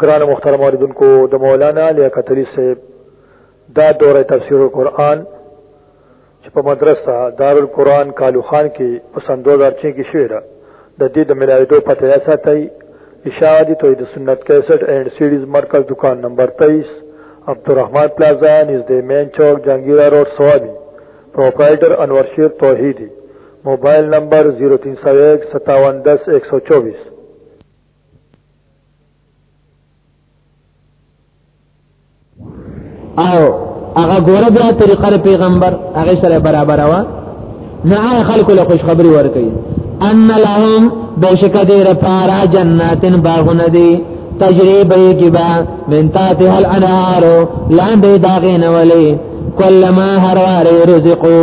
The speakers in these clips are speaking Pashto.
گران مخترم آردن کو دا مولانا لیا قتلی سے دا دور تفسیر القرآن چې په مدرسه دارالقرآن کالو خان کې په سن 2006 کې شوې ده د دې د ملاویدو پته یا ساتي اشاعه دي توحید سنت 61 اینڈ سیډیز مرکز دکان نمبر 23 عبدالرحمن پلازا نږدې مین چوک جهانگیر روډ سوابي پرپرایټر انور شیر توحیدی موبایل نمبر 03015710124 او هغه ګوره بیا طریقه پیغمبر هغه سره برابر وا نه هغه خلکو له خوشخبری ورکړي ان لهم بشک دې رپارا جناتن باغونه دي تجربه کې با من تاتها الانهار لاندې داغې نه ولې کلمہ هر واره رزقو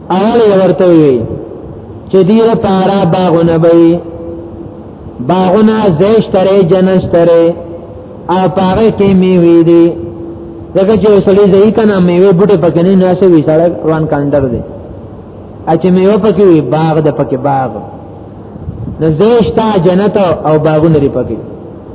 اول ورته وی چې دې لپاره باغونه وي باغونه زیش ترې جنش ترې او پاره کې میوي دي دغه چې سړی ځای کنه میوه بوټه پکې نه ناسه وی سړی روان کاندر دی اچ میوه پکې وی باغ د پکې باغ نو زیشتا جنت او باغونه لري پکې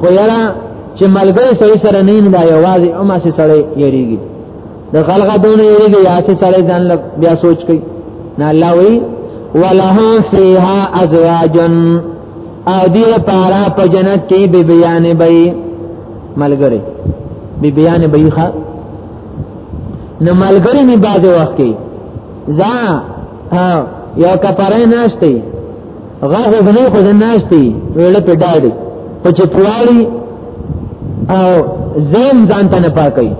خو یاره چې ملګری سړی سره نه نه دا یوازې او ما سي سړی یریږي د خلق دونه یریږي یا سي سړی ځان لګ بیا سوچ کوي نه الله وی وله فیها ازواجن او دی پارا په جنت کې به بیان بی ملګری به بیان بی ښا نه ملګری می باز وخت کې ځا یو کپره ناشته غاغه غنی خو ناشتي ویل په ډاډي خو چې پوالي او زم ځان ته نه پاکي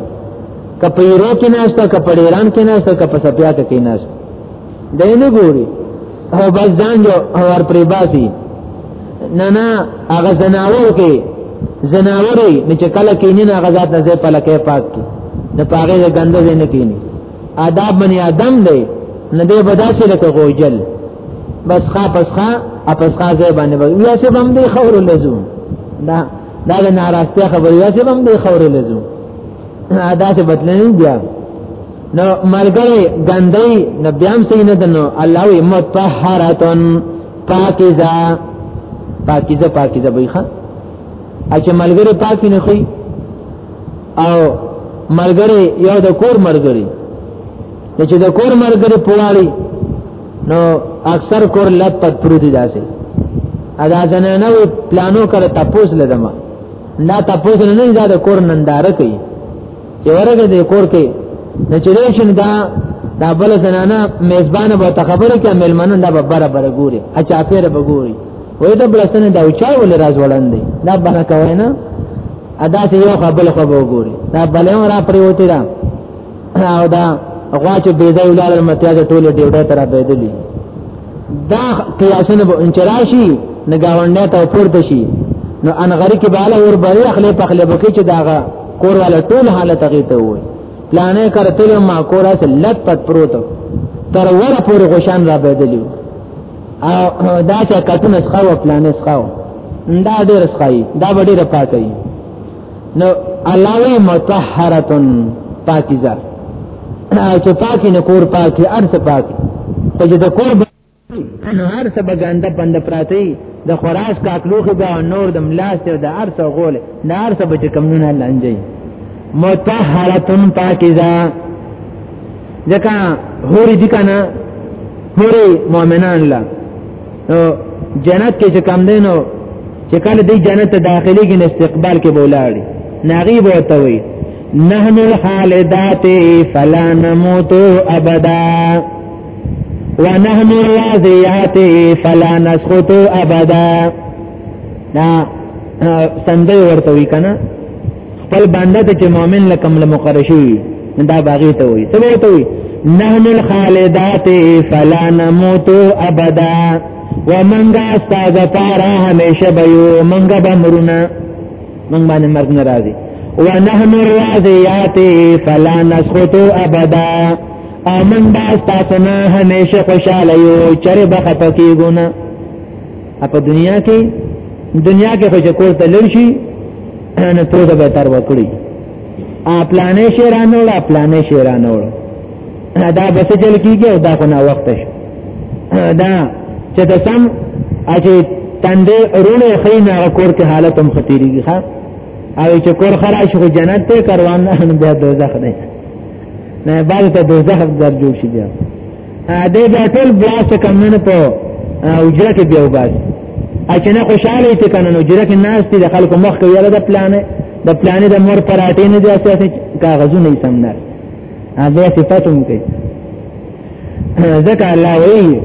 کپې رو کې ناشته کپې ایران کې ناشته کپې سپیا کې ناشته دینه ګوري او بس ځان جو اور پرې باسي نه نه هغه زناور کې زناوري چې کله کینې نه غزاد نه زه په لکه پاک کې نه پاګه د ګندو نه کینې آداب بنی آدم دی نه دی بداسې لکه غوجل بس خا پس خا اپس خا ځای باندې به یا سه بم دی خور لزوم دا دا د ناراستیا خبره یا سه بم دی خور لزوم ادا څه بدلنی بیا نو ملګری ګندای نو بیا هم صحیح نه دنو الله وی متطهرتن پاکیزه پاکیزه پاکیزه بیخه اچ ملګری پاکی نه خي او مرګري یو د کور مرګري چې د کور مرګري پوالي نو اکثر کور لپ پر پروتي داسي ادا ځنه نو پلانو کړه تاسو لدم نه تاسو نه نه دا کور نندار کوي چې ورګه د کور کې نه چې راشن دا دا بل زنانه میزبان به تخبره کې ملمنه دا به بره بره ګوري اچا پیر به ګوري وې دا بلسنه دا اوچا ول راز وړاندې دا بنه کوي نه ادا ته یو خپل خو وګوري دا بلې را پریوتی دا او دا غوا چې بې ځای ولال متیا د ټوله ډیوډه تر بيدلی دا قیاسونه به انچراشي نگاونډه ته پورته شي نو ان غری کې بالا ور بری اخلي په خلې بکی چې داغه کور والا ټول حالت هغه ته وای پلانې کرتل ما کورا سلت پت پروت تر ور پورې غشان را بيدلی او دا چې کتونه ښه او پلان ښه او دا ډېر ښه دا ډېر پاکه وي نو الله وی مطهرتن پاکیزه چې پاکي نه کور پاکي ارث پاکي ته چې د کور نو هر څه بګنده بند پراتی د خراس کاکلوخه به نور د ملاس ته د ارث غول نه ارث به کمونه لنجي متطهرتن پاکیزه ځکه هوري دي کنه هوري مؤمنان لا جنت کې چې کم دینو چې کله دی جنت ته داخلي کې استقبال کې بولاړي ناغي بوته وي نحن الخالدات فلا نموت ابدا ونحن الراضيات فلا نسقط ابدا دا سندې ورته وی کنه خپل باندې ته چې مؤمن لکم لمقرشي دا باغی ته وي سبا ته وي نحن الخالدات فلا نموت ابدا ومنګه استاد پارا همیشه به یو منګه به مرونه منګ باندې مرګ ناراضي ونحن الرازيات فلا نسقط ابدا او من با استاسنا همیشه خوشاله یو چر بخپکی گونه په دنیا کې دنیا کې خو چې کور ته لړ شي نه تو به تر وکړي ا پلانې شیرانه ولا پلانې شیرانه ولا دا بس چل کیږي او دا خو نه وخت شي دا چې ته سم اچي تندې رونه خینا کور کې حالت هم خطرېږي ها او چې کور خراب شي جنت ته کاروان نه بیا دوزخ دی نه بعد ته دوزخ در جوړ شي بیا دې به ټول بیا څه کمنه په اجره کې بیا وباس اچنه خوشاله ته کنه نو اجره کې ناس دي خلکو مخ کې یاله د پلان د پلان د مور پر اټې نه دي اساسي کاغذونه یې سم نه هغه صفاتوم کوي ذکر الله وی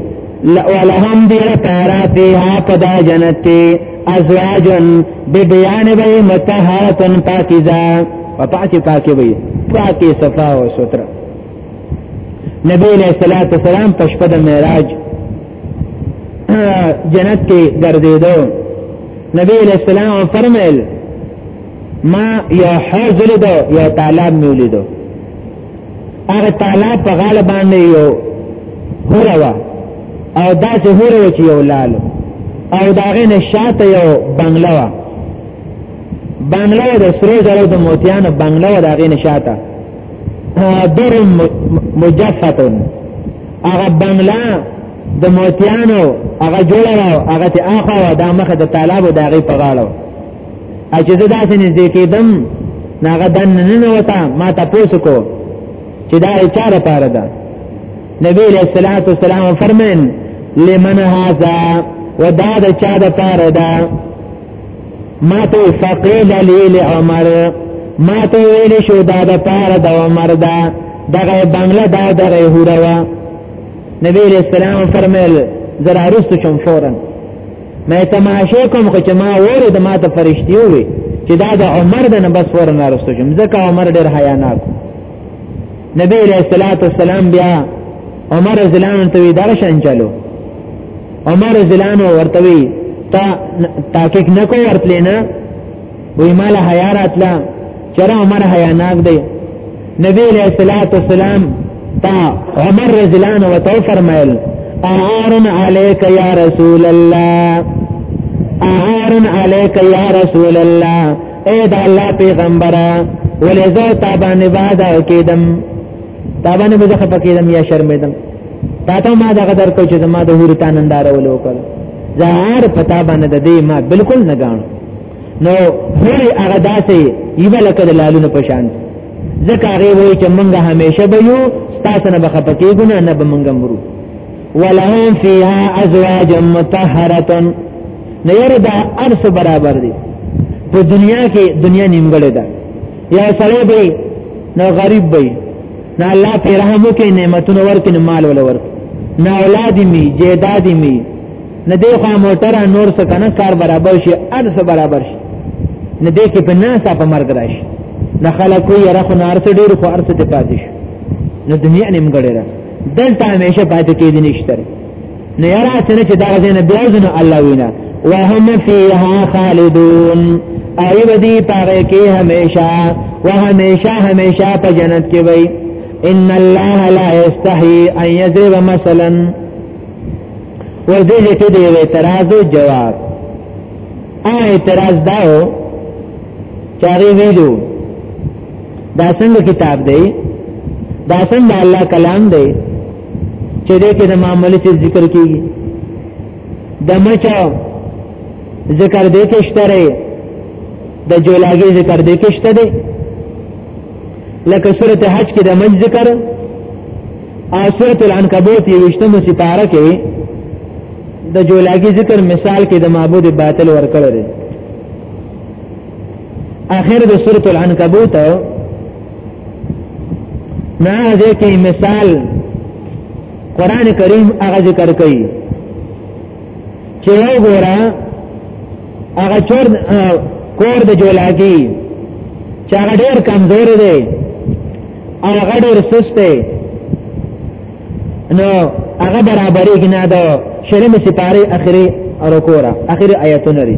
ولهم دی تارا فیها پدا جنت کی ازواجن ببیان بی متحرتن پاکیزا و پاکی پاکی بی پاکی صفا و سترہ نبی علیہ الصلوۃ والسلام په شپه د معراج جنت کې ګرځیدو نبی علیہ السلام فرمایل ما یو حوض لیدو یو تالاب مې لیدو هغه تالاب په غاړه باندې یو هره وا او داسې هره و چې یو لالو او داغه نشاته یو بنگله وا بنگله د سرو زرو د موتیانو بنگله داغه نشاته قادر مجفت هغه بنگلا د موتیانو هغه جوړ راو هغه ته اخو د مخه د طالب د هغه په غاړو اجه زه داسې نږدې کېدم ناغه دن نه وتا ما تاسو کو چې دا چاره پاره ده نبی علیہ الصلوۃ والسلام فرمایل لمن هذا ودا د چا د پاره ده ما ته فقیل لیل عمر ما ته ویل شو دا د پاره د عمر دا دغه بنگله دا دغه هوروا نبی علیہ السلام فرمایل زرا رست شم فورا مې تماشه کوم خو چې ما وره د ما ته فرشتي وي چې دا د عمر د نه بس ورنه رست شم ځکه عمر ډیر حیا ناک نبی علیہ الصلوۃ والسلام بیا عمر زلان ته درشن چلو عمر زلان ورته وی تا تحقیق نکو ورتلې نه وی مال حیا راتلا چر عمر حیا ناک دی نبی علیہ الصلوۃ والسلام تا عمر رضلان و تو فرمایل اعارن علیک یا رسول الله اعارن علیک یا رسول الله اے دا الله پیغمبره ولې زه تابانه باد کېدم تابانه به زه خپکېدم یا شرمېدم تا ته ما دغه درکو چې زما د هوري تانندار ولو کړ زهار پتا باندې د دې ما بالکل نه غاڼو نو هوري هغه داسې یو لکه د لالونو په شان ځکه هغه وایي چې مونږه همیشه به یو تاسو نه بخپه کېږو نه نه به مونږه مرو ولهم فیها ازواج مطهره نه یره دا ارس برابر دي په دنیا کې دنیا نیمګړې ده یا سړی به نو غریب به نه الله په رحم وکړي نعمتونه ورکړي نو مال ولور نه اولاد می جیداد می نه دی خو موټر نور څه کنه کار برابر شي ار څه برابر شي نه دی کې په ناس په مرګ راشي نه خلک وي را خو نار څه ډیر خو ارڅ ته پاتې شي نو دنیا نیم ګړې را دلته همیشه پاتې کېدې نشته نو یاره څنګه چې دا ځین بیا ځنه الله وینا وهم فیها خالدون ای ودی پاره کې همیشه و همیشه همیشه په جنت کې وای ان الله لا یستحی ان یذب مثلا ورته کې دی اعتراض جواب ا اعتراض داو چاري ویلو دا څنګه کتاب دی دا څنګه الله کلام دی چې دې کې د معاملې څه ذکر کیږي د مچاو ذکر دې کې شته د جولاګي ذکر دې کې شته دی لکه سورت حج کې د مج ذکر او سورت العنکبوت یې وشتمه سپاره کې د جولاګي ذکر مثال کې د معبود باطل ورکړل دی اخر د سورۃ العنکبوت نه دې کې مثال قران کریم هغه ذکر کوي چې یو ګورا هغه چور کور د جولاګي چې هغه ډېر کمزور دی او هغه ډېر سست دی نو هغه برابرې کې نه دا شرم سپاره اخري او کورا اخري آیتونه لري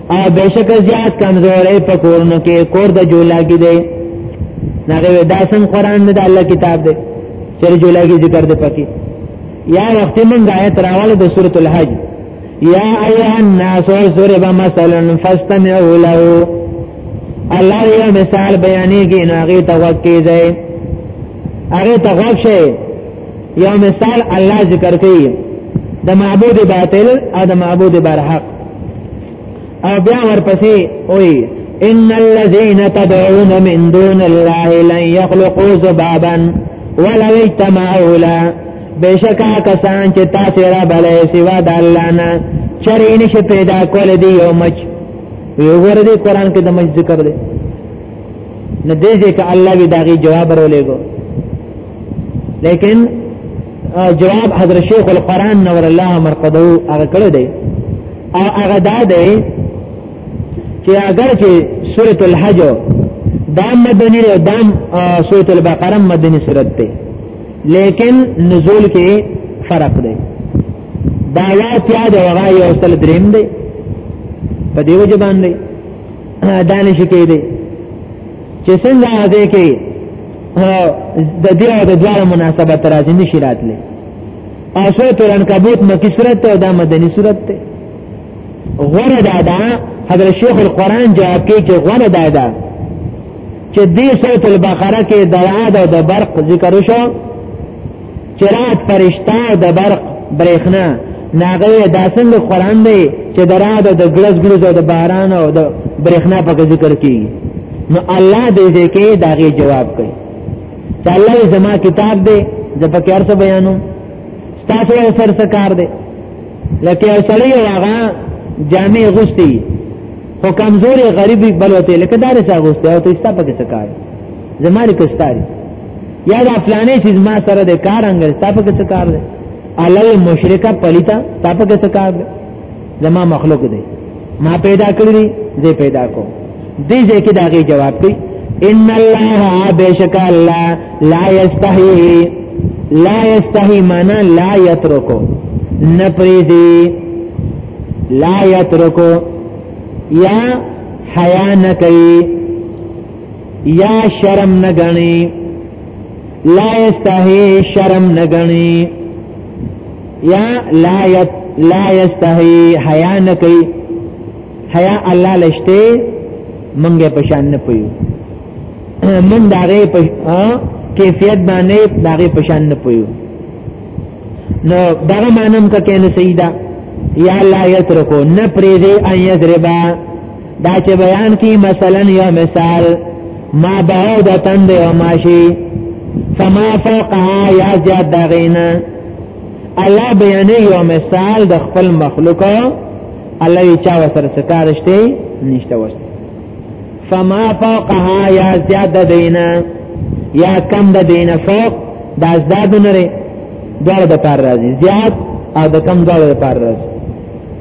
او بشک زیات کمزورې په کورونو کې کور د جولاګي دی هغه دا سم قران نه د الله کتاب دی چې جولاګي ذکر دی پکې یا وخت من آیت راواله د سورۃ الحج یا ایها الناس ضرب مثلا فاستمعوا له الله یو مثال بیانېږي ناغي توکي دی هغه توغب شي یو مثال الله ذکر کوي د معبود باطل او د معبود برحق او بیا ورپسې وای ان الذين تدعون من دون الله لن يخلقوا ذبابا ولو اجتمعوا له بشکا کسان چې تاسو را بلې سوا د الله نه چرې نشي پیدا کول دی یو مچ یو ور دي قران کې د مچ ذکر دی نه دې چې الله وی داغي جواب ورولېګو لیکن جواب حضرت شیخ القرآن نور الله مرقدو هغه کړی دی او هغه دا دی چې اگر چې سورۃ الحج دا مدنی او دا سورۃ البقره مدنی سورۃ ده لیکن نزول کې فرق دی دا یا تیا د وغا یو سل دریم دی په دیو جبان دی دانش کې دی چې څنګه ده کې د دې د دوه مناسبت راځي نشي راتلې اسوت العنکبوت مکی صورت ته دا مدنی صورت ته غره دا دا حضرت شیخ القران جواب کوي چې غره دا دا چې دې سورۃ البقره کې د عاد او د برق ذکر شو چراغ فرشتہ او د برق برېخنا ناغه دا څنګه قران دی چې دراده د ګلز ګلز او د باران او د برېخنا په ذکر کې نو الله دې دې کې داغه جواب کوي چې الله زما کتاب دی د پکې ارته بیانو تاسو یې سر څه کار دی لکه یو سړی هغه جامع غوستي خو کمزوري غریبي بلوته لکه دار څه غوستي او ته ستا پکې څه کار زماري کستاري یا دا پلانې چې ما سره د کار انګل تاسو کې څه کار دی علل مشرکا پلیتا تاسو کې څه کار دی زما مخلوق دی ما پیدا کړی زه پیدا کو دې ځکه دا غي جواب دی ان الله بیشک الله لا یستحی لا یستحی معنا لا یترکو نپریدی لا یترکو یا حیا نکئی یا شرم نه غني لا یستحی شرم نه غني یا لا یت لا یستحی حیا نه کوي حیا الله لشته منګه پشان نه پيو من داغه په کیفیت باندې داغه پشان نه پيو نو دغه مانم کا کینه سیدا یا لا یترکو نه پریدي ان یذربا دا چې بیان کی مثلا یو مثال ما بعودتن دی و ماشی فما فوقها یا زیاد دغینا الله بیانې یو مثال د خپل مخلوق الله یې چا وسره ستارشته نشته وسه فما فوقها یا زیاد دینا یا کم د دینه فوق دا زیاد نه لري دا د پار راځي زیاد او د کم دا د پار راځي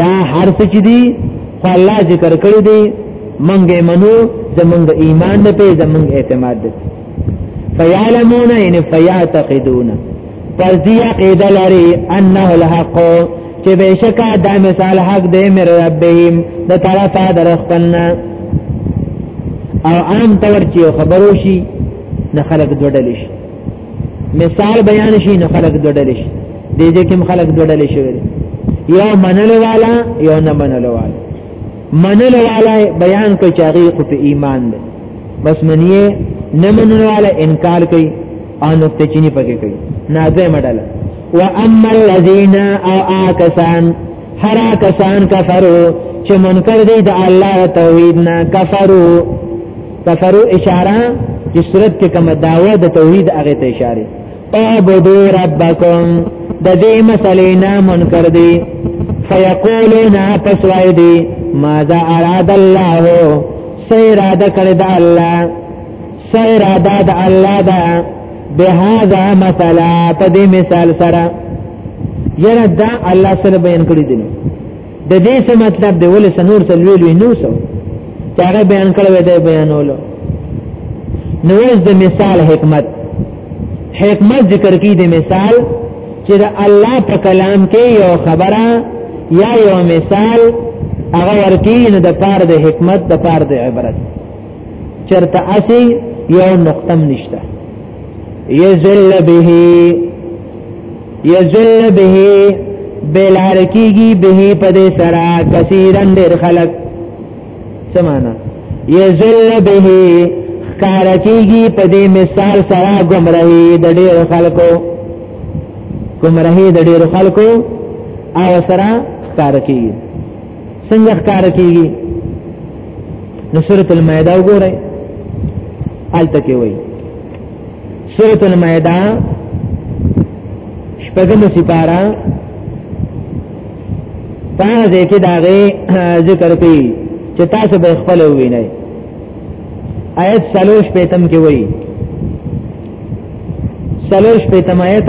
دا هر څه چې دي خو الله ذکر کړی دی منګه منو زمنګ ایمان نه په زمنګ اعتماد دی فیعلمون ان فیعتقدون پس دی عقیده لري انه الحق چې بشکا دا مثال حق دی مې ربهم د طرفه درخپلنا او عام طور چې خبرو شي نه خلق جوړل شي مثال بیان شي نو خلق دوړل شي دې دې کوم خلق دوړل شي یو منلو والا یو نه منلو والا منلو والا بیان کوي چې هغه خو په ایمان دی بس منیه نه منلو والا انکار کوي او نو ته چینی پکې کوي نازه مډل و اما الذين او آکسان هر آکسان کفرو چې منکر دي د الله توحید نه کفرو کفرو اشاره چې صورت کې کوم داوا د توحید هغه ته اشاره اعبدو ربکم د دې مسلې نه منکر دي فیقولون پس وای دي ماذا اراد الله سې اراده کړی د الله سې اراده د الله دا به هاذا مثلا په دې مثال سره یره دا الله سره بیان کړی دی د دې څه مطلب دی ولې سنور څه لوی لوی نو څه چې هغه بیان کړو دی بیانولو نو اوس د مثال حکمت حکمت ذکر کی د مثال چې د الله په کلام کې یو خبره یا یو مثال هغه ورکی نو د پاره د حکمت د پاره د عبرت چرته اسی یو نقطم نشته یذل به یذل به بلار کیږي به په دې سره کثیرن ډېر خلک سمانا یذل به کار کیږي په دې مثال سره گمراهي د ډېر خلکو گمراهي د ډېر خلکو او سره کار کیږي څنګه ښکار کیږي نو سورۃ المائده وګورئ آلته کې وایي سورۃ المائده شپږم سپارا پاز کې داغه ذکر کوي چې تاسو به خپل وینئ آیت سلوش پیتم کې وایي سلوش پیتم آیت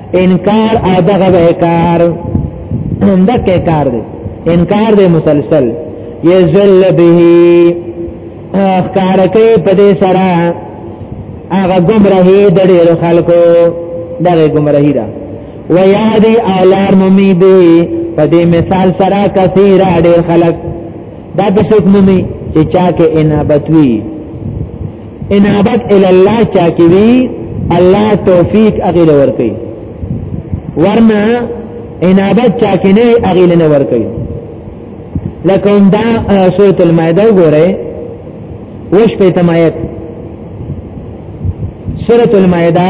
انکار او دغه وکار دغه کار دی انکار دی مسلسل یذل به اخکار کوي په دې سره هغه گمراهي د ډېر خلکو دغه گمراهي ده و یادی اولار ممی به په دې مثال سره کثیر ډېر خلک دا د څوک ممی چې چا کې انابت وی انابت الی الله چا کې وی الله توفیق هغه لور کوي ورنه انابت چا کې نه هغه لنه ور کوي لکه دا سورۃ المائده وګوره وش په تمایت سورۃ المائده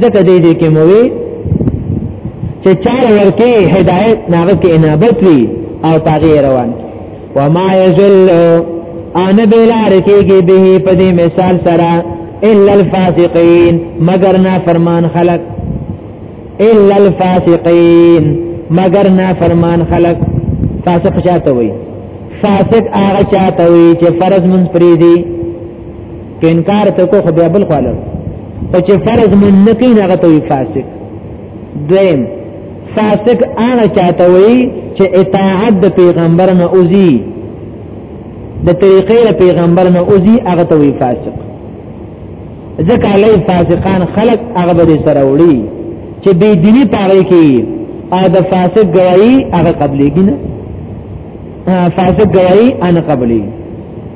ځکه دې دې کې مو وی چې چا ورکه هدایت ناغه کې انابت وی او پاغه روان وما یذل ان بلار کېږي به په دې مثال سره الا الفاسقين مگر نا فرمان خلق الا الفاسقين مگر نا فرمان خلق فاسق چاته وي فاسق هغه چاته وي چې فرض منځ پری دي که انکار ته کو خو بیا بل خاله او چې فرض من نه کین هغه ته فاسق دویم فاسق هغه چاته وي چې اطاعت د پیغمبر نه اوزي د طریقې پیغمبر نه اوزي هغه ته وي فاسق ځکه علی فاسقان خلق هغه به سره وړي چې بی دینی پاره کې ا د فاسق گواہی هغه قبلې ګنه فاسق گواہی ان قبلې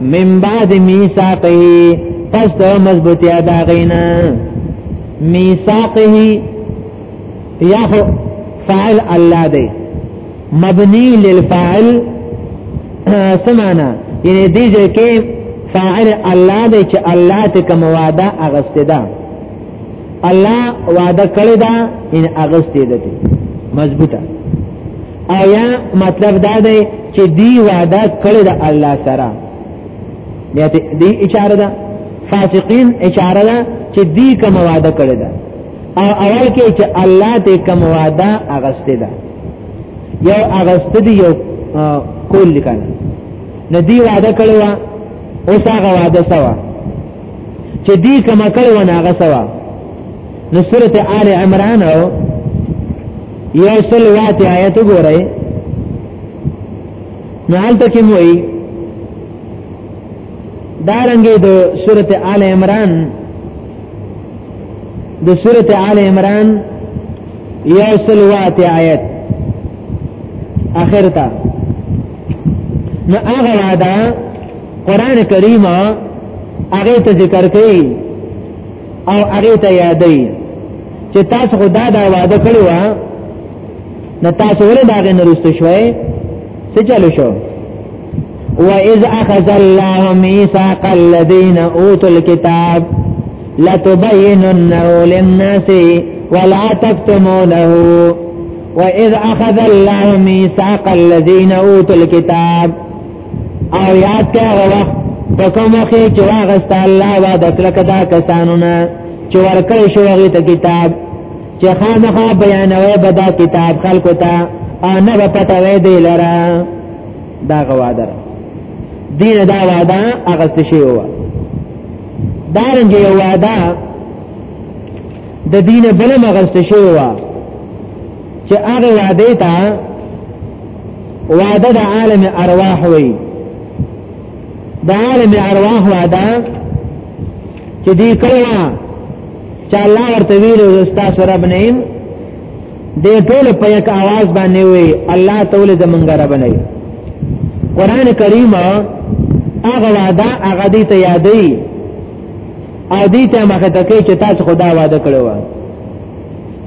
من بعد میثاقه پس د مضبوطی ادا غینا میثاقه یا فاعل الله دی مبنی للفاعل سمانا یعنی دی ځکه فاعل الله دی چې الله ته کوم وعده اغسته ده الله وعده کړی دا ان اغستې ده مضبوطه آیا مطلب دا دی چې دی وعده کړی دا الله سره بیا دی اشاره ده فاسقین اشاره ده چې دی کوم وعده کړی ده او اول کې چې الله ته کوم وعده اغستې ده یو اغستې دی یو کول لیکنه ندی وعده کړی و اوس هغه وعده سوا چې دی کما کړ و نه هغه سوا نو سورته آل عمران او یو سل وات آیت وګورئ نو حالت کې موي دارنګې د سورته آل عمران د سورته آل عمران یو سل وات آیت اخر تا نو هغه وعده قران کریم هغه ته ذکر کوي او هغه ته یادوي چې تاسو خدا دا وعده کړی و نه تاسو ولې دا غن رست شوي څه چلو شو وَإِذْ أَخَذَ اللَّهُ مِيثَاقَ الَّذِينَ أُوتُوا الْكِتَابَ لَتُبَيِّنُنَّهُ لِلنَّاسِ وَلَا تَكْتُمُونَهُ وَإِذْ أَخَذَ اللَّهُ مِيثَاقَ الَّذِينَ أُوتُوا الْكِتَابَ او یاد ته هغه په کوم کې چې واغست الله وا د کلک دا کسانو نه چې ورکړ شو هغه ته کتاب چې خامخا بیانوي بدا کتاب خلکو ته ان به پته وې دی لرا دا غوادر دین دا وعده هغه څه شی و دارنګ یو وعده د دین بل مغست شی و چې هغه وعده ته وعده د عالم ارواح وي د عالم ارواح وعده چې دې کړه چې الله ورته ویلو زستا سره بنئم دې ټول په یک आवाज باندې وي الله تعالی زمونږ رب نه قرآن کریم هغه وعده هغه دې ته یادې او دې ته مخه ته کې چې تاسو خدا وعده کړو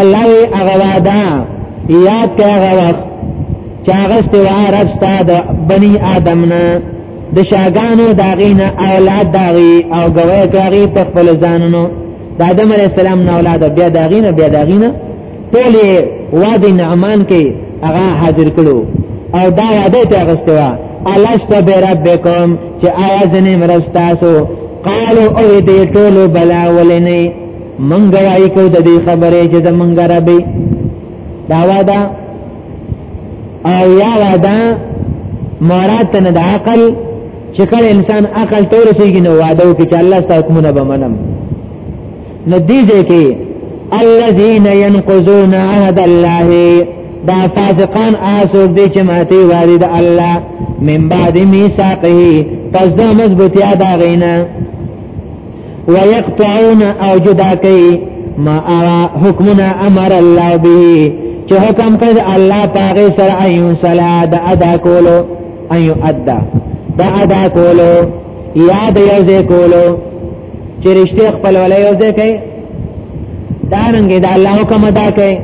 الله وی هغه وعده یاد کړه هغه وخت چې هغه ستوا رب ستاد بنی آدم نه د شاګانو داغینه اولاد داغي او غوې کوي په خپل ځانونو د آدم علی السلام نه اولاد بیا داغینه بیا داغینه ټول وادي نعمان کې هغه حاضر کړو او دا یاده ته غستوا الله ستب ربکم چې آیا ځنه مرستاسو قالو او دې ټول بلا ولنی من گواہی کو د دې خبرې چې د من غربي دا وادا او یا وادا مراد نه د عقل چې کله انسان عقل تور سیږي نو وعده وکړي چې الله ستاسو حکمونه به منم نو دې دې کې الذين ينقضون عهد الله دا فاسقان آسو دې چې ماته واري د الله من بعد میثاقه پس دا مضبوطیا دا غینا ويقطعون او جدا کوي ما ارا حکمنا امر الله به چې حکم کړی الله پاغه سره ايون صلا د ادا کولو ايو ادا د ادا کولو یاد یو ځای کولو چې رښتیا خپل ولې یو ځای کوي دا رنګه د الله حکم ادا کوي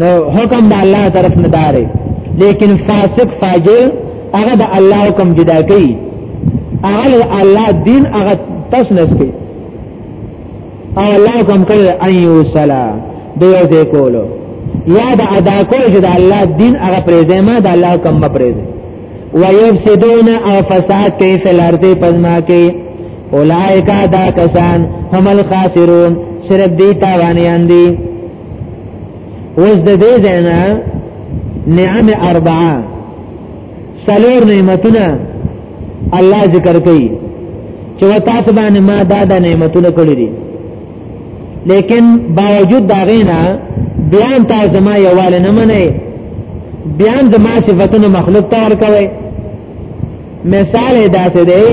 نو حکم د الله طرف نه داري لیکن فاسق فاجر هغه د الله حکم جدا کوي هغه الله دین هغه تسنس کوي او الله حکم کوي ايو صلا د یو ځای کولو یا د ادا کول چې د الله دین هغه پرېځه ما د الله حکم به پرېځه ويفسدون او فساد کوي فل ارض پزما کوي اولائک دا کسان هم الخاسرون صرف دی تاوانیان دی اوس د دې ځنا نعم اربعه سلور نعمتونه الله ذکر کوي چې تاسو باندې ما دا د نعمتونه کړې دي لیکن باوجود دا غینا بیا تاسو ما یواله نه منئ بیا زما صفاتونه مخلوق ته ورکوي مثال داسې دی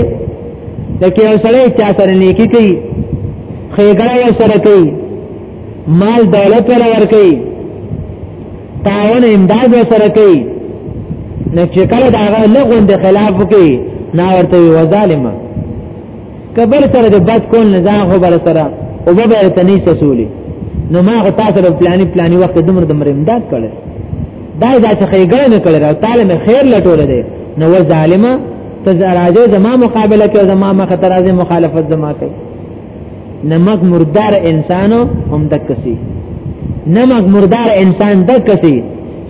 لکه یو سړی چا سره نیکی کوي خېګړه یو سره کوي مال دولت ولا ور کوي تاون امداد سره کوي نه چې کله دا هغه لغون د خلاف کوي نا ورته وي ظالما کبر سره د بد کول نه ځان خو بر سره او به به تني سسولي نو ما غو تاسو په پلاني پلاني وخت دمر دمر امداد کړل دا دا چې خیګړه نه کړل او تعالی مې خیر لټول دي نو ظالما ته راځي زما مقابله کوي زما مخ ته راځي مخالفت زما کوي نمک مردار انسانو هم دکسي نمک مردار انسان دکسي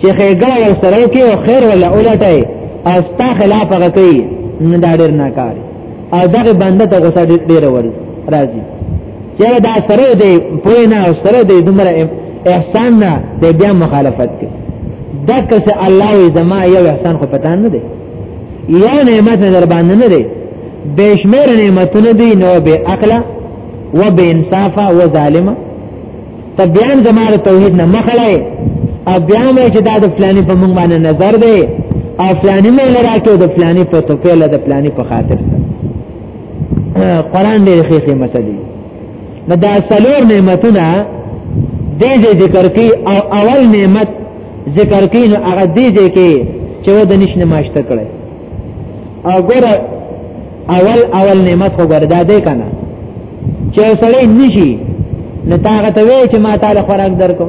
چې خېګړه ور سره کې او خیر ولا اولټای او ستا خلاف هغه کوي نه دا ډېر نه کار او دغه بنده ته غوسه ډېر ور راځي چې دا سره دی پوه نه او سره دی دومره احسان نه دی بیا مخالفت کوي دکسه الله زما یو احسان خو پتا نه دی یو نعمت در باندې نه دی بشمیر نعمتونه دی نو به عقل و به انصاف و ظالم ته بیان زماره توحید نه مخړای او بیا مې چې دا د فلانی په مونږ باندې نظر دی او فلانی مې لرا کې د فلانی په توکل د فلانی په خاطر قرآن دې خې قیمت دی نو دا سلور نعمتونه دې ذکر کی او اول نعمت ذکر کین هغه دې دې کې چې و د نشنه ماشته کړي او ګره اول اول نعمت خو ګردا دې کنه چې سړی نشي نو تاغه ته وی چې ما تعالی خوراک درکو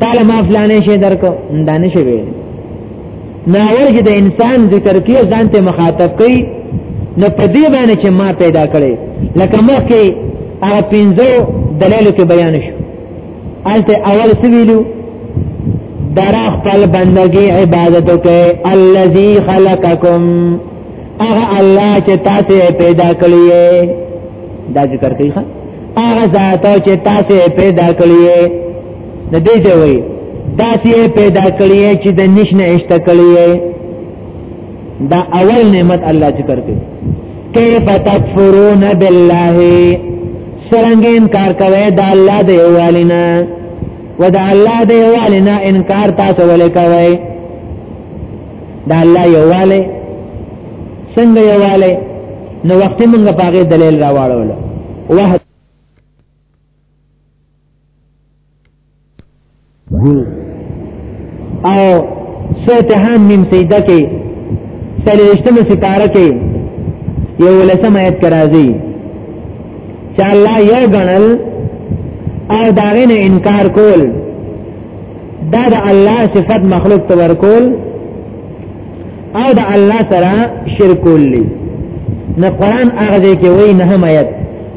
تعالی ما فلانه شي درکو دا نشي وی نه ورګه د انسان ذکر کې ځان ته مخاطب کړي نو په دې باندې چې ما پیدا کړي لکه مخکې هغه پنځه دلایل کې بیان شو انت اول سویلو درا خپل بندگی عبادت کوي الذي خلقکم اغه الله چې تاسو پیدا کړی دا ذکر کوي ښا اغه ذات چې تاسو پیدا کړی نه دی ځوی دا چې پیدا کړی چې د نشنه اشته کړی دا اول نعمت الله ذکر کوي کیف تکفرون بالله سرنګ انکار کوي دا الله دی والینا ودا الله دی والینا انکار تاسو ولې کوي دا الله یواله څنګه یواله نو وخت موږ پاګه دلیل راوړل وه او سورته حم میم سیدا کې سلیشتمه ستاره کې یو لسم آیت کرازی چې الله یو غنل او داغه نه انکار کول دا د الله صفات مخلوق ته ورکول او د الله سره شرک کول نه قران هغه کې وای نه هم آیت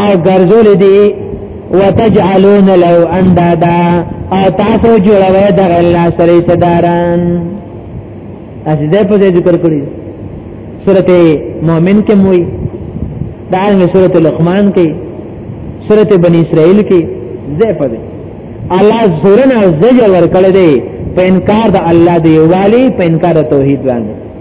او ګرځول دي وتجعلون له اندادا او تاسو جوړوي د الله سره صداران اسی دې په ذکر کړی سورته مؤمن کې موي دا نه سورته لقمان کې سورته بنی اسرائیل کې زه په دې الله زورنا زجر ور کړی دی په انکار د الله دی والی په انکار توحید باندې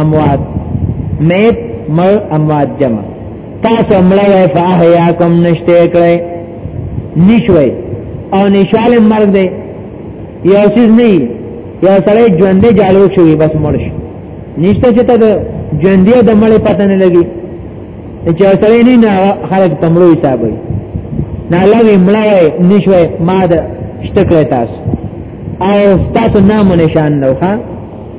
اموات میت مر اموات جمع تاسو مړی فاحیاکم نشته کړی نشوي او نشال مرګ دی یو چیز نه یو سره ژوندې جالو شوی بس مړ شي نشته چې ته ژوندې د مړې پته نه لګي چې سره نه نه خلک تمړو حساب وي نه لوي مړی نشوي ما د شته کړی تاسو او تاسو نام نشان نوخه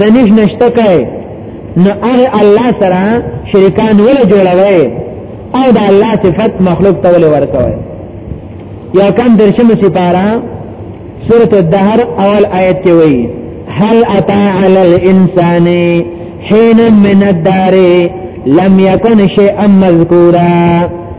دنیش نشته کوي نو هغه الله سره شریکان ول جوړوي او د الله صفت مخلوق ته ول ورکوي یا کم درشم سپارا سورۃ الدهر اول آیت کې وایي هل اتا علی الانسان حين من الدار لم يكن شيئا مذكورا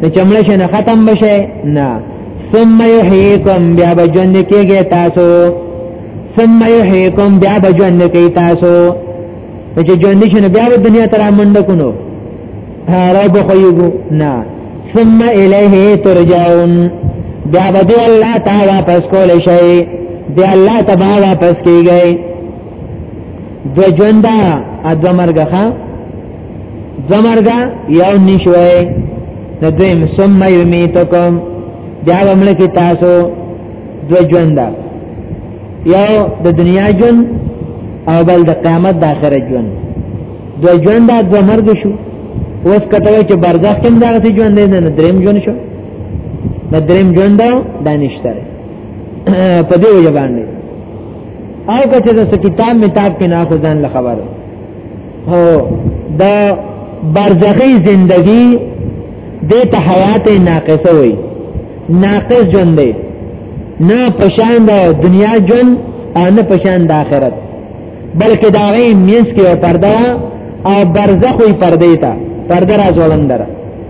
ته چمړې شنه ختم بشه نه ثم یحییکم بیا به ژوند کېږي تاسو ثم یحییکم بیا به ژوند کوي تاسو چې ژوند شنه بیا به دنیا تر منډ کونو را به خویګو نه ثم الیه ترجعون بیا به دی الله تعالی واپس کول شي دی الله تبا واپس کیږي دو ژوند ا دو مرګه زمرګا یو نشوي ندیم ثم یمیتکم بیا ومل کی تاسو دو ژوند یو د دنیا ژوند او بل د قیامت د آخرت ژوند دو ژوند د مرګ شو اوس کته چې برزخ هم دغه ژوند نه نه دریم ژوند شو نه دریم ژوند دا نشته په دې وجه باندې او کچه د کتاب متاب کې نه خو ځان له خبره او دا برزخی زندگی دیتا حیات ناقصه وی ناقص جن دی نا پشان دا دنیا جن او نا پشان دا آخرت بلکه دا غی مینس کی او پرده او برزخوی پرده تا پرده را زولندر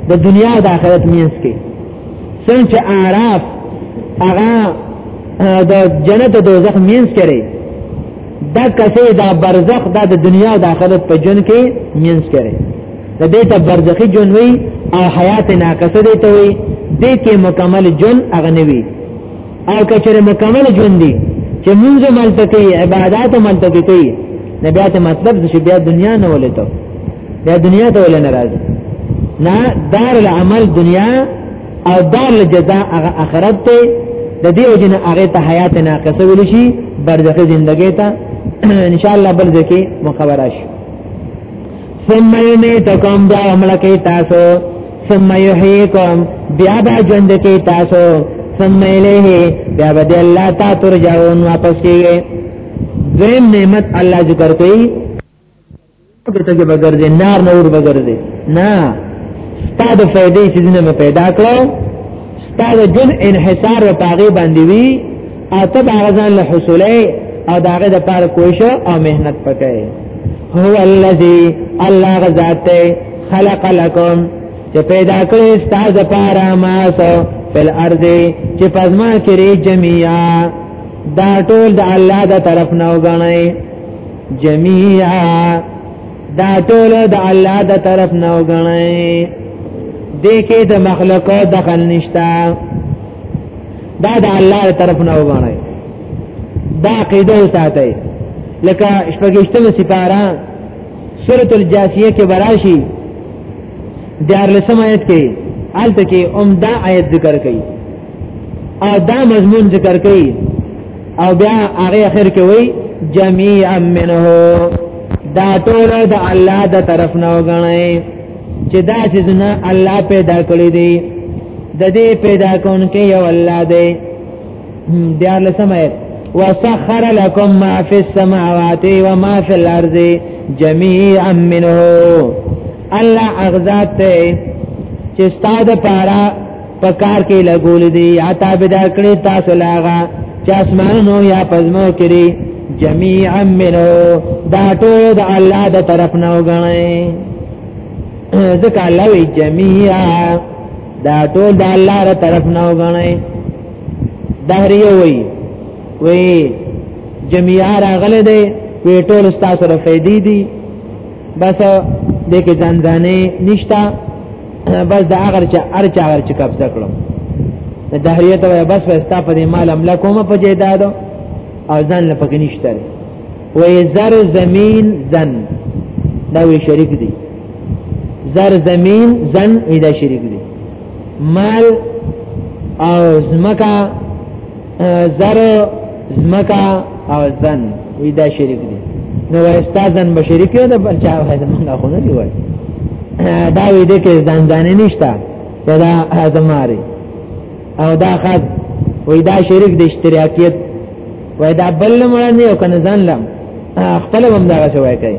د دنیا او د آخرت مینس کی سنچه آراف اغا د جنت دوزخ مینس کرے دا کسې دا برزخ دا د دنیا او د آخرت په جون کې مینس کړي د دې ته برزخی جون وی او حیات ناقصه دی ته وی د کې مکمل جون اغنوي او کچره مکمل جون دی چې مونږ ملته کوي عبادت ملته کوي نه بیا ته مطلب چې بیا دنیا نه ولته بیا دنیا ته ولنه راځي نه دار العمل دنیا او دار الجزاء هغه اخرت ته د دې وجنه هغه ته حیات ناقصه ویل شي برزخی ژوندۍ ته ان شاء الله بل ځکه مخابره شي ثم یمیتکم بیا عمل کوي تاسو ثم یحییکم بیا به ژوند کوي تاسو ثم الیه بیا به الله تعالی ترجعون واپس کیږي دویم نعمت الله ذکر کوي ته ته بغیر دې نار نور بغیر دې نه ستاسو فائدې چې دنه مې پیدا کړو ستاسو جن انحصار او پاغي باندې وی او ته دا غزان له حصولې او داغه د پاره کوښښ او مهنت پکې هو الذی الله غزاد خلق لكم چې پیدا کړی ستاسو لپاره ما سو فل ارض چې پزما کې جميعا دا ټول د الله د طرف نه وګڼئ جميعا دا ټول د الله د طرف نه وګڼي دې کې د مخلوقو دخل نشتا دا د الله د طرف نه وګڼي دا قیدو ساتي لکه شپږشتم سپارا سورۃ الجاسیه کې براشي دیار لسم آیت کې آلته کې اوم دا آیت ذکر کړي او دا مضمون ذکر کړي او بیا هغه اخر کې وای جميعا منه دا ټول د الله د طرف نه وګڼي چې دا چې نه الله پیدا کړی دی د دې پیدا کون کې یو الله دی بیا لسمه وسخر لكم ما في السماوات وما في الارض جميعا منه الله اغذات ته چې ستاسو لپاره په کار کې لګول دي یا تابعدار کړی تاسو لاغه چې اسمانونو یا پزمو کړی جميعا منه دا ټول د الله د طرف نه وګڼي ځکه الله وی جميعا دا ټول د الله د طرف نه وګڼي دهریه وی وی جميعا راغله دی وی ټول ستاسو رفیدی دي بس دې کې ځان ځانې نشتا بس دا هغه چې ارچا هغه چې قبضه کړو د دهریه ته بس وستا په دې مال عمله کوم په جیدادو او ځان له پکې نشته وې زر زمين زن دا وی شریک دي زر زمين زن وی دا شریک دي مال او زمکا زر زمکا او زن وی دا شریک دي نو استادن به شریک یو د بچا وای د موږ خو نه دی وای دا وی د کې ځان ځان نشتا دا ازماري او دا خد وی دا شریک د اشتراکیت وای دا بل مړ نه یو کنه ځان لم خپل هم دا شوی کوي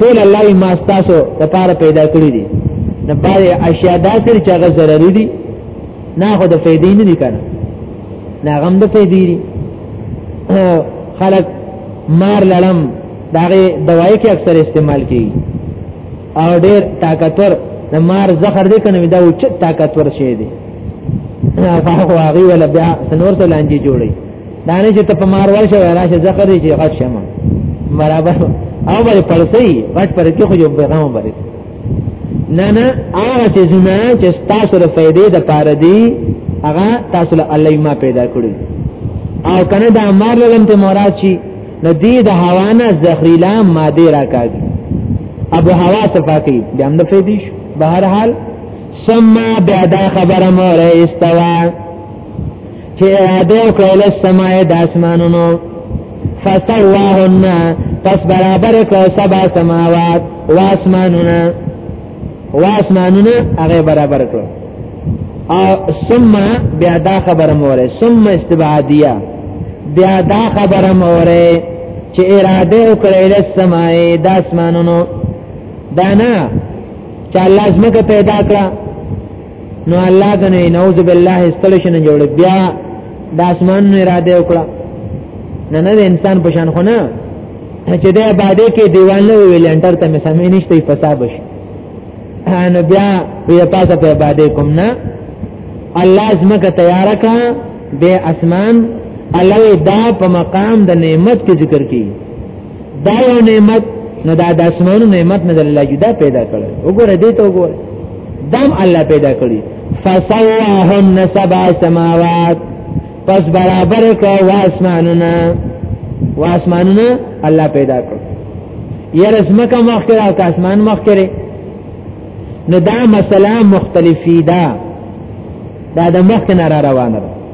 ټول الله یې ما تاسو لپاره پیدا کړی دي نه باندې اشیاء داسې چې هغه ضروري دي نه خو د فائدې نه دي کنه نه غم د فائدې دي خلک مار لړم داغه دوايي کې اکثر استعمال کیږي او ډېر طاقتور د مار زخر دې کنه دا و چې طاقتور شي دي هغه هغه ولا بیا سنور ته لانجی جوړي دانه چې ته په مار ورشه راشه زخه دې چې غټ شمه برابر او باندې پړسي غټ پر کې خو یو پیغام باندې نه نه هغه چې زما چې تاسو له فائدې د پاره دی هغه تاسو له الله ما پیدا کړی او کنه دا مار لګم ته مراد شي نو دې د حوانه زخریلا ماده راکاږي ابو هوا صفاتی بیا هم د فائدې شو بهر حال سما بیا دا خبره مور استوا چې اراده وکړه له سماء د اسمانونو فسواهن پس برابر کړ سبا سماوات واسمانونه واسمانونه هغه برابر کړ او ثم بیا دا خبره موره ثم استبعادیه بیا دا خبره موره چې اراده وکړه له سماء د اسمانونو دانا چې الله زمکه پیدا کړه نو الله دنه نعوذ بالله استل شنه جوړ بیا د اسمان نه اراده وکړه نه نه انسان په شان خو نه چې د باندې کې دیوال نه ویل انټر ته مې سمې نشته په حساب شي نو بیا په پاسه په باندې کوم نه الله زمکه تیار کا د اسمان الله دا په مقام د نعمت کې ذکر کی دا یو نعمت نه دا د اسمانو نعمت نه الله جدا پیدا کړ وګوره دې ته وګوره دام الله پیدا کړی فسواهن سبع سماوات پس برابر کړ واسمانونه واسمانونه الله پیدا کړ یره اسمکه مخ کړه او اسمان مخ کړي نو دا مسله مختلفی ده دا د مخ نه را روانه ده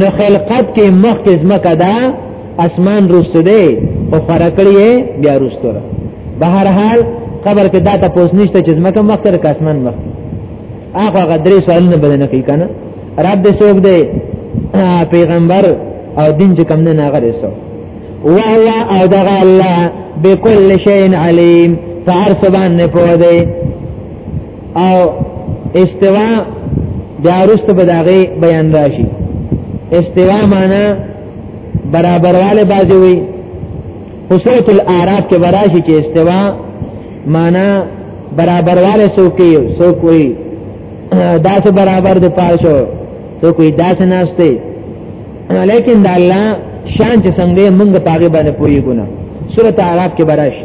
نو خلقت کې مخ کې زمکه دا اسمان روسته دی او فرقړی بیا روسته را بهر حال قبر کې دا تاسو نشته چې زمکه مخ تر اسمان مخ هغه غدري سوالونه بدل نه کوي کنه رب دې څوک دی پیغمبر او دین چې کم نه ناغه رسو وهو او دغه الله بكل شيء عليم فارسبان نه پوه دی او استوا دا رست به داغه بیان راشي استوا معنا برابرواله باندې وي حسرت الاعراف کې براشي کې استوا معنا برابرواله سوکي سوکوي داس برابر د پارشو سوکوي داس ناشته لیکن دا الله شان چې څنګه موږ پاګه باندې پوي ګونه سورته اعراف کې براشي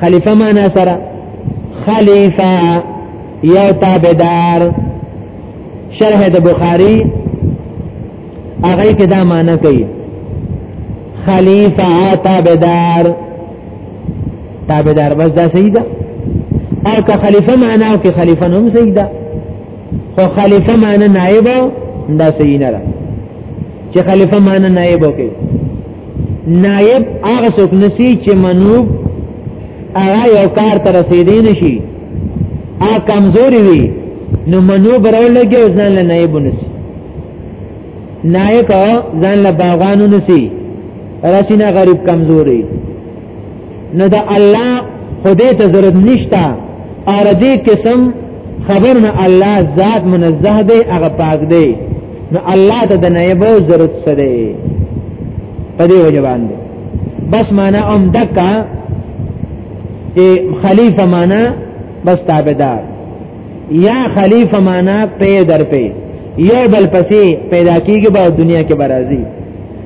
خلیفہ معنا سره خلیفہ یو تابعدار شرح د بخاری هغه کې دا معنا کوي خلیفہ تابعدار تابعدار بس دا صحیح ده او که خلیفہ معنا او که خلیفہ نوم صحیح ده خو خلیفہ معنا نائب دا صحیح نه ده چې خلیفہ معنا نائب وکړي نائب هغه څوک نسی چې منوب هغه یو کار تر رسیدې نشي هغه کمزوري وي نو منوب راولږي او ځان له نائب نسی نائب ځان له باغانو نسی رسینه غریب کمزوري نو د الله خدای ته ضرورت نشته اور دې قسم خبر نه الله ذات منزه دی هغه پاک دی نو الله ته د نائب ضرورت څه دی په دې وجه باندې بس معنا ام دکا چې خلیفہ معنا بس تابعدار یا خلیفہ معنا پی در پی یو بل پسې پیدا کیږي په دنیا کې برازي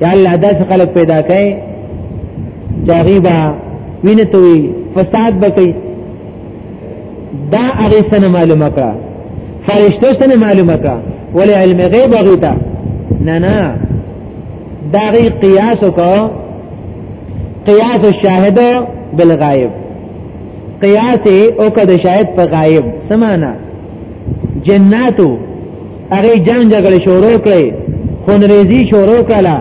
یا الله دا څه خلک پیدا کړي چاغيبا وینه توي فساد بکې دا هغه سره معلومه کړه فرشتو سره معلومه کړه ولې علم غیب هغه ته نه نه دا غي قیاس وکړه قیاس الشاهد بالغائب قیاس او کده شاهد په غائب سمانا جناتو هغه جنگ جګړه شروع کړې خونریزي شروع کړه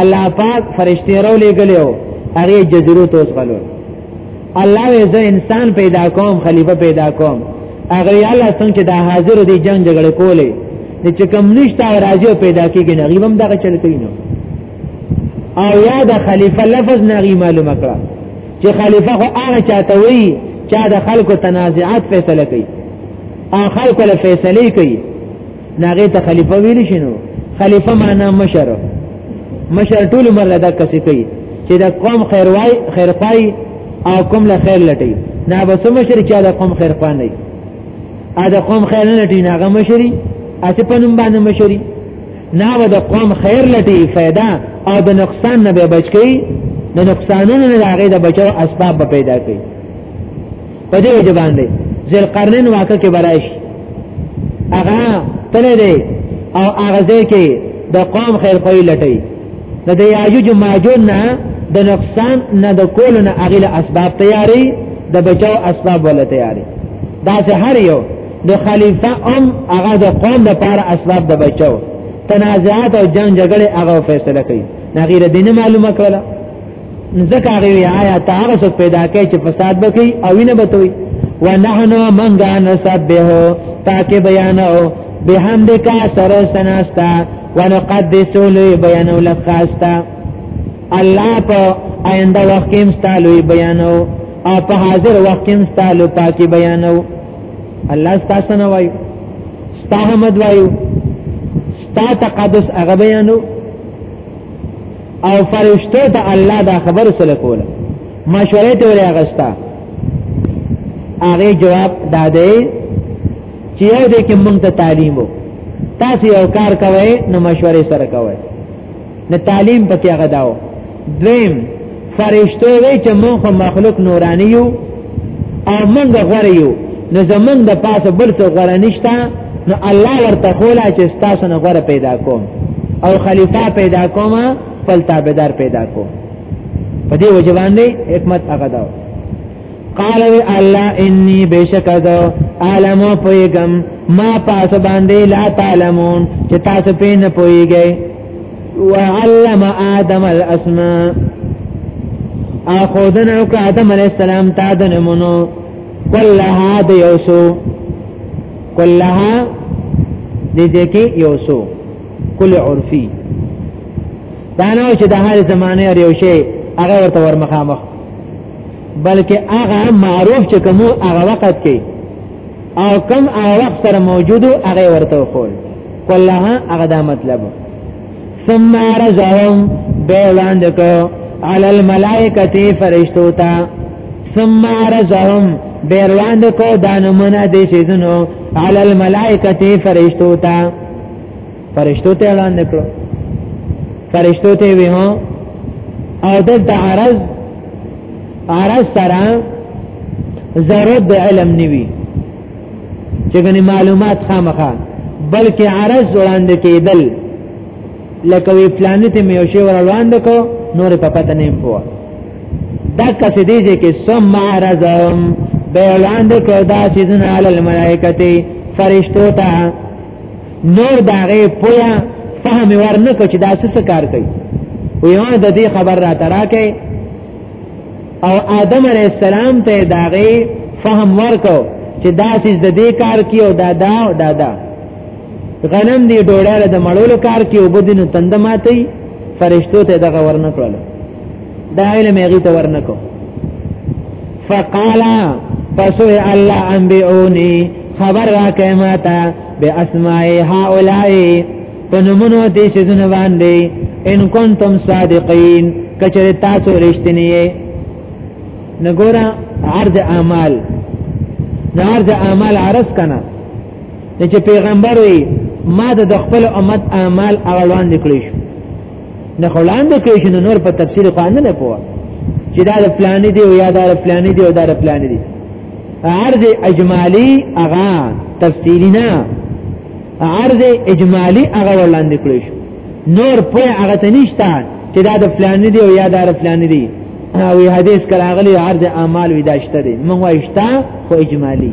الله پاک فرشتي راو لګلو هغه جزیرو ته وسغلو الله یې زه انسان پیدا کوم خلیفہ پیدا کوم هغه الله څنګه د حاضر دي جنگ جګړه کولې چې کم نشته راځي پیدا کیږي نه غیبم دغه چل کوي نو او یا د خلیفہ لفظ نه غي معلومه کړه چې خلیفہ خو هغه چاته وایي چې د خلکو تنازعات فیصله کوي او خلق له فیصله کوي ناغه ته خلیفہ ویل شنو خلیفہ معنا مشر مشر ټول عمر لدا کسي کوي چې دا قوم خیر وای خیر پای او کوم له خیر لټي نه به سم مشر چې دا قوم خیر پای نه ا دا قوم خیر نه لټي ناغه مشري اته په نوم باندې مشري نه به دا قوم خیر لټي फायदा او د نقصان نه به بچ کی د نقصانونو نه هغه د بچو اسباب پیدا کوي په دې وجه باندې ذل قرنین واقع کې برایش هغه تلې دی او هغه ځای کې د قوم خیر خوې لټي د دې یاجوج ماجوج نه د نقصان نه د کول نه اغیل اسباب تیاری د بچاو اسباب ولا تیاری دا چې هر یو د خلیفہ ام هغه د قوم د پاره اسباب د بچاو تنازعات او جنگ جګړه هغه فیصله کوي نغیر دینه معلومه کړه ځکه هغه وی آیا ته هغه څوک پیدا کړي چې فساد وکړي او وینه بتوي ونحنو منګا نسبه تاکه بیانو بحمدک سر سناستا ونقدس له بیانو لکاستا الله په آینده وخت کې مستالو بیانو او په حاضر وخت کې مستالو پاکي بیانو الله ستاسو نه وایو ستاسو حمد وایو ستاسو تقدس هغه بیانو او فرشتو ته الله دا خبر سره کوله مشورې ته وریا غستا هغه جواب دا دی چې یو دې کې مونږ ته تعلیم وو تاسو یو کار کوئ نو مشورې سره کوئ نه تعلیم پکې هغه داو دویم فرشتو وی چې مونږ خو مخلوق نورانی یو او مونږ غره یو نو زمونږ د پاسه بل څه غره نشته نو الله ورته خولا چې تاسو نه غره پیدا کوم او خلیفہ پیدا کوم خپل تابعدار پیدا کوم په دې وجه باندې حکمت هغه دا قال وی الله انی بشک ذو عالم پویګم ما پاسه باندې لا تعلمون چې تاسو په نه پویګئ وعلم آدم الاسماء اخذن او آدم علیہ السلام تا د نمونو کلها د یوسو کلها د دې کې یوسو کل عرفي دا نه چې د هر زمانه یو شی هغه ورته ورمخامخ بلکې هغه معروف چې کوم هغه وخت کې او کم آیات سره موجودو هغه ورته خول کلها هغه دا مطلب ثم رجعهم به وړاند کو علی الملائکه فرشتو تا ثم رجعهم به وړاند کو دانمونه دې شیزنو علی الملائکه فرشتو تا فرشتو ته اعلان نکړو فرشتو ته وی هو او د عرض عرض سره ضرورت د علم نیوی چې غني معلومات خامخا بلکې عرض وړاندې کېدل لکه وی پلان ته مې یو شی وړاندې کو نور په پته نه پوه دا کسې دی چې ثم عرضهم به وړاندې کو دا چې نه علی الملائکه فرشتو ته نور دا غي پویا فهم ورنه کو چې دا څه کار کوي و یو د دې خبر را تراکه او آدم علیہ السلام ته دا غي فهم ورکو چې دا څه د دې کار کوي او دا دا او دا دا غنم دی ډوړه د مړولو کار کوي او بدینو تندماتي فرشتو ته دغه ورنه کړل دا علم هغه ته ورنکو فقال فسو الله انبئوني خبر را کماتا به اسماء هؤلاء پنمنو دې چې زنه باندې ان کنتم صادقین کچره تاسو رښتینی یې نګورا عرض اعمال دا عرض اعمال عرض کنا چې پیغمبر وي ما د خپل امت اعمال اولوان نکړی شو نه خلان د کوي چې نور په تفصیل خو نه پوه چې دا د پلان دی او یا دا د پلان دی او دا د پلان دی عرض اجمالی اغا تفصیلی نه عرض اجمالی اغا ولاندې کړی شو نور په هغه ته نشته چې دا د پلان دی او یا دا د پلان دی او حدیث کراغلی عرض اعمال وی داشته دی موږ وایشتا خو اجمالی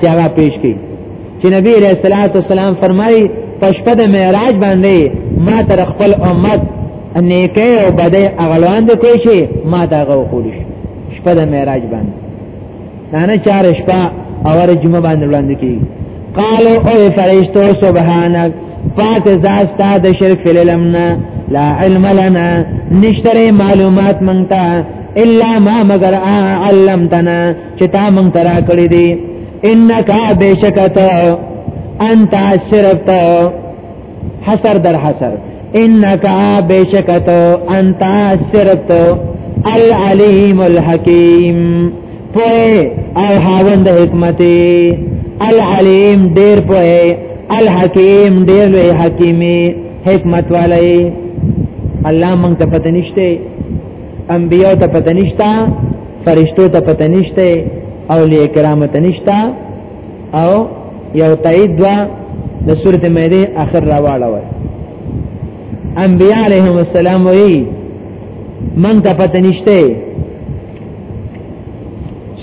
چې هغه پیش کړي چې نبی علیہ الصلوۃ والسلام فرمایي پښپه د معراج باندې ما تر خپل امت نیکه او بده اغلوان د کوی شي ما دا غو خول شي شپه د معراج باندې نه چار شپه او جمعه باندې وړاندې کی قالو او فرشتو سبحانك پاک زاستا د شرک فللمنا لا علم لنا نشتره معلومات منتا الا ما مگر علمتنا چې تا مونږ ترا کړی دی انک بشکت انت شرفت حسر در حسر انک بشکت انت شرفت العلیم الحکیم پوه او هاوند حکمت العلیم ډیر پوه الحکیم ډیر لوی حکیمی حکمت والے الله مونږ ته پته نشته انبیاء ته پته نشتا فرشتو ته پته نشته اولیاء کرام ته نشتا او یو تایید دوا د سورته مائده اخر راواله وای انبیاء علیهم السلام وی من ته پته نشته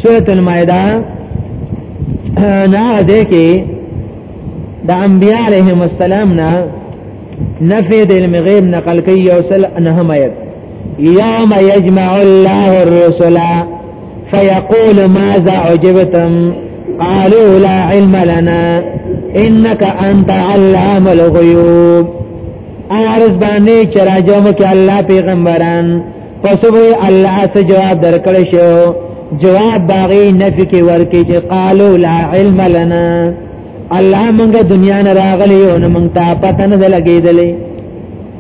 سورته المائده نه ده کې د انبیاء علیهم السلام نه نفی د علم غیب نقل کوي او سل نه هم آیت یوم یجمع الله الرسل فیقول ماذا عجبتم قالوا لا علم لنا انك انت علام الغيوب ارز باندې چراجم کې الله پیغمبران فسوی الله څخه جواب درکړ شو جواب باغی نفی کې ورکې چې قالو لا علم لنا الله مونږه دنیا نه راغلی او مونږ ته پته نه لګېدلې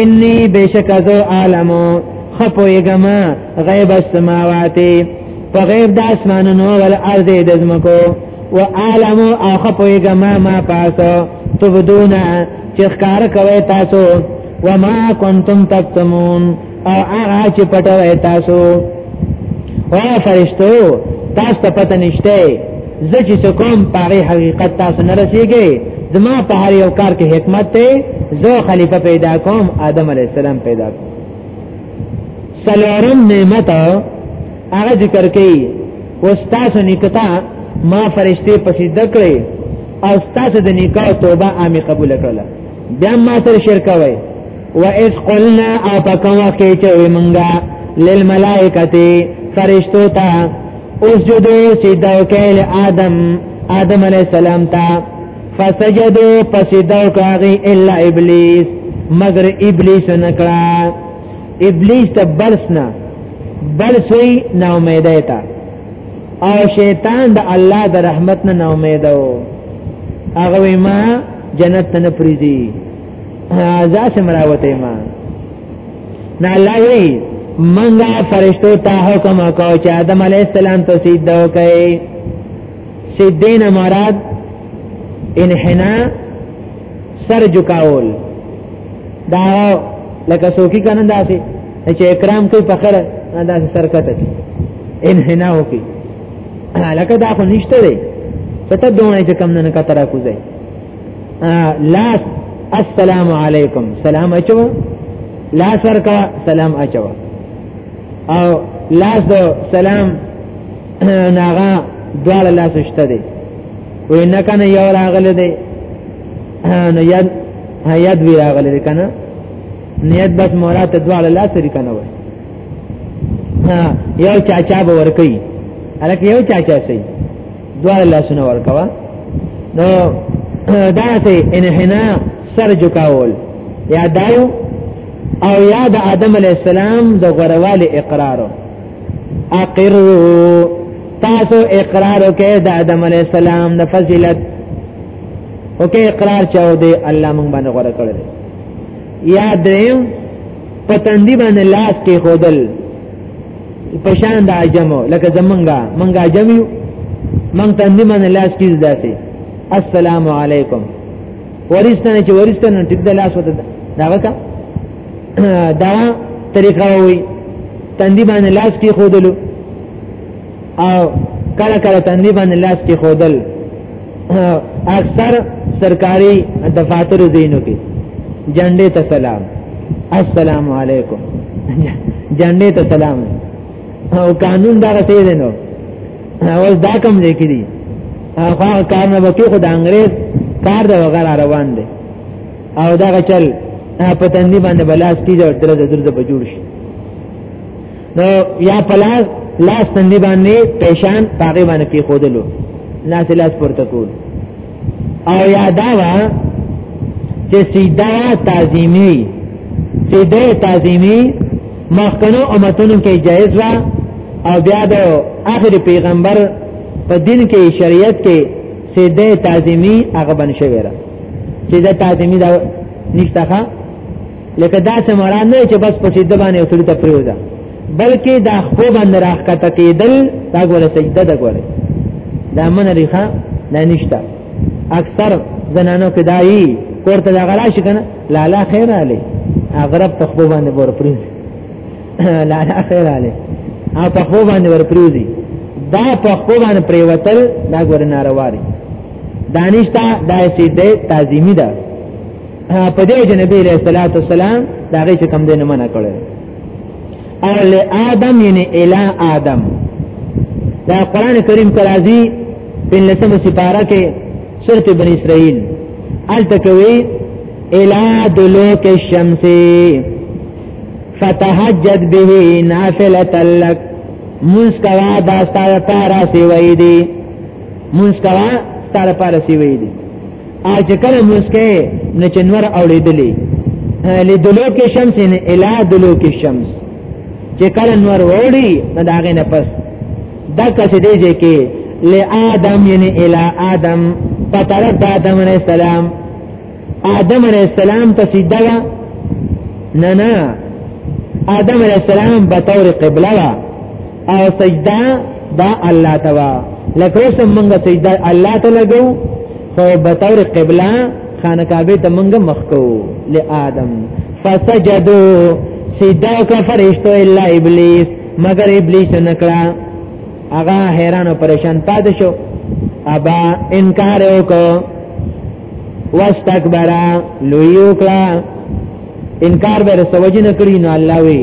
انی بشک از عالم خپویګم غیب السماوات په غیب د اسمانونو ول ارض د زمکو و عالم او خپویګم ما پاسو تبدون چې ښکار کوي تاسو و ما کنتم تکتمون او هغه چې پټوي تاسو او فرشتو تاسو ته پته نشته زه چې څه کوم په هغې حقیقت تاسو نه رسېږئ زما په هر یو کار کې حکمت دی زه خلیفه پیدا کوم آدم علیه السلام پیدا کوم څلورم نعمت هغه ذکر کوي اوس تاسو نکتا ما فرشته پسې دکړې او تاسو د نکاح توبه عامه قبول کړله بیا ما تر شرک وای و اس قلنا او پکوا کې چې منګه للملائکه فرشتو ته اوس جو دو سیدو کئل آدم آدم علیہ السلام تا فسجدو پسیدو کاغی الا ابلیس مگر ابلیس نکڑا ابلیس تا بلسنا بلسوی نا امیده تا او شیطان د الله د رحمت نه نا امیده او هغه ما جنت نه پریدي ذات مراوته ما نه الله وی منګه فرشتو ته حکم وکاو چې آدم علی السلام ته سجده وکړي سجدین مراد انحنا سر جکاول دا لکه سوکی کنه داسې چې اکرام کوي په خره داسې سر کته انحنا وکي لکه دا خو نشته دی ته ته دوه چې کم نه کتره کوځي لاس السلام علیکم سلام اچو لا سر کا سلام اچو او لاس دو سلام ناغا دوال لاس اشته دی وی نکنه یو راغلی دی نو ید ید وی راغلی دی کنه نیت بس مراد دوال لاس لري کنه وای یو چاچا به ورکی الکه یو چاچا سي دوه لاسونه ورکوا نو دا سه انحنا سر جکاول یا دایو او یا د آدم علی السلام د غروال اقرار اقروا تاسو اقرار وکړئ د آدم علی السلام د فضیلت اوکه اقرار چاو دی الله مونږ باندې غوړه کړل یا دریم پتندی باندې لاس کې خودل پشان د عجمو لکه زمونږه مونږه عجم یو مونږ ته نه من لاس کیز داسي السلام علیکم ورستنه چې ورستنه ټیک د لاس وته دا وکا دا طریقه وي تندی باندې لاس کې خودلو او کله کله تندی باندې لاس کې خودل اکثر سرکاري دفاتر زینو کې جنډې ته سلام السلام علیکم جنډې ته سلام او قانون دا رسې دی نو اوس دا کم دی کې دي هغه کار نه وکي خو د انګريز کار د وغیرہ روان دی او دا چل په تندې باندې بلاس کیږي او درځه درځه په جوړ شي نو یا پلاس لاس تندې باندې پېشان پاګې باندې کې خودلو لاس لاس پورته کول او یا دا وا چې سیدا تعظیمی سیدا تعظیمی مخکنو امتونو کې جایز وا او بیا د اخر پیغمبر په دین کې شریعت کې سیده تعظیمی هغه بن شوی را سیده تعظیمی دا نشته لکه دا چې مراد نه چې بس په سجده باندې وسړي ته پریوځه بلکې دا خو باندې راخته کېدل دا ګوره سجده دا ګوره دا من ریخه نه نشته اکثر زنانو کې دایي کوړه دا غلا شي کنه لا لا خیر علی اغرب په خو باندې ور پریوځي لا لا خیر علی او په خو باندې ور پریوځي دا په خو باندې پریوتل دا ګوره ناروا دي دانشتا دا سجده تعظیمی ده دا په دې چې نبی له صلوات والسلام دا غي چې کم دینه منع کړي اهل ادم یعنی الی ادم دا قران کریم کرازی په لسمه سپاره کې سورت بن اسرائیل التکوی الی دلوک الشمس فتهجد به نافله لك مسکوا دا ستاره پارا سی وې دي مسکوا ستاره پارا سی وې دي اج کله مسکه نه چنور اوړېدلې له دلو کې شمس نه الا دلو کې شمس چې کله نور وړي نه داغه نه پس دا کسې دی چې کې ل آدم یعنی الا آدم په طرف د آدم علیہ السلام آدم علیہ السلام ته سیده نه نه آدم علیہ السلام به تور قبله او سجدا دا الله توا لکه اوس موږ سجدا الله ته لګو خو به تور قبله خانه کعبه ته موږ مخ کو له ادم فسجدو سجدا او فرشتو الا ابلیس مگر ابلیس نکړه هغه حیران او پریشان پاتې شو ابا انکار وکړو واستكبرا لویو کړه انکار به سوجنه کړی نو الله وی